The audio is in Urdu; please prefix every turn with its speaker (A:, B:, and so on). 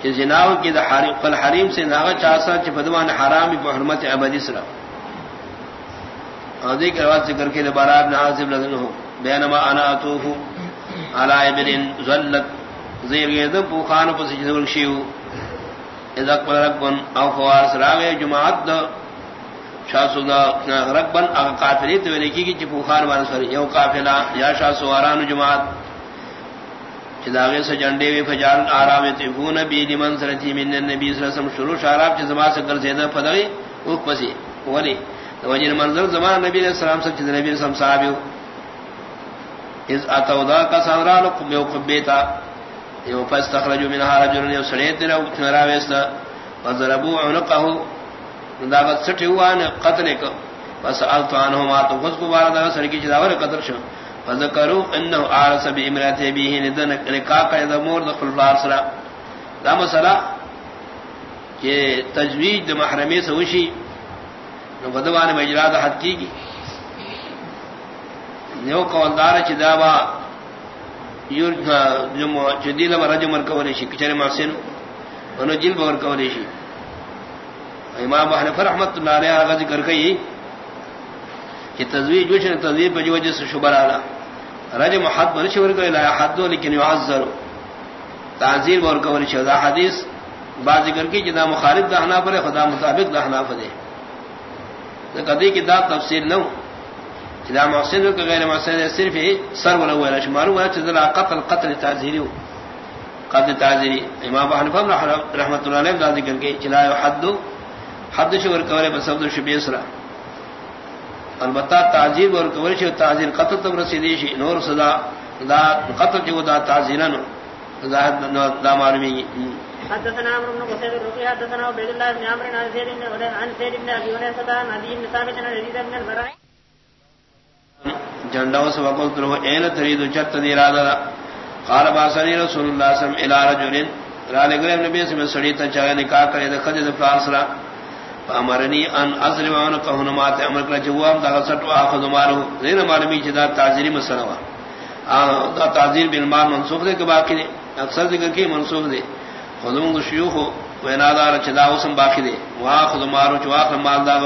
A: کہ جناو کی دا حریم حریم سے ناغا چاسا چ بدوان حرام په حرمت ابدی سرا. اور ذکر روایت ذکر کے بارات نازب لذن ہو بینما انا اتوف علی ابن زیر خان پر سجدہ شیو. اذا قل او فوار جماعت شاسو دا ربن اگا قافلی تو لکی کی چپو خان بان سر یو قافلہ یا شاسو واران جماعت۔ چداغے سے جنڈے وی فجار آرام تفون بی لمن سرتی من النبی صلی اللہ علیہ وسلم شروع شراب چ زما سے کر زیدہ فدغی او پسی، ولی۔ وجن منظر زمان نبی علیہ السلام سے چ نبی علیہ السلام صاحب از اتو دا کا سارا لو کو قبیتا یو پس فاستخرجوا منها رجل يسريت له تنرا وستا فضربوا عنقه دا سٹھ ہوا قتل کو بس الف عنه ما تو خود کو بار دا سر کی جداور قتل شو۔ فذكروا انه عارس بامراته به ندن رکا کا مور دخل فارسرا دا مسئلہ کہ تجوید محرمی سے وشی، نو بدوان مجراد حد کی گی. نیو قوالدار چی دابا یور جمع چدیل با رجم ورکولی شی کچر محسن، انو جل با ورکولی شی امام حنفر رحمت اللہ علیہ آغا ذکر کئی کہ تزویج وشن تزویج بجی سے شبر آلا رجم حد بنشی ورکولی لا حدو لیکن یعذر تعذیر ورکولی شی دا حدیث بعض ذکر کی جدا مخالف دا حناف دے خدا مطابق دا حناف دے کدی کی دا تفصیل نو. چلا محسن کو غیر محسن صرف سر ولا ولا شمار ولا چلا قتل قتل تعذیری قتل تعذیری امام ابو رحمۃ اللہ علیہ دا ذکر کے چلا حد حد شور کرے بس عبد الشبیر البتہ تعذیر اور کور شو تعذیر قتل تم رسیدی شی نور صدا دا قتل جو دا تعذیرن دا معلومی۔
B: حدثنا عمرو بن قصيد الرقي حدثنا عبد الله بن عمرو عن زيد بن ودان عن زيد بن ابي ونس عن ابي بن ثابت عن يزيد بن البراء.
A: جنڈا سے وقت رو این تريد چت دی ارادہ قال باسني رسول الله صلى الله عليه وسلم الى رجل قال گرے نبی سے سڑی تا چاہے نکاح کرے تے خد فارسرا امرنی ان اصل وان کہن ما تے امر کر جواب دا سٹ اخذ مارو زین معلومی جدا تعذیری مسئلہ وا دا تعذیر بالمال منسوخ دے کہ باقی دے اکثر ذکر کی منسوخ دے خدوم شیوخ و نادار چدا وسم باقی دے وا خود مارو چوا مال دا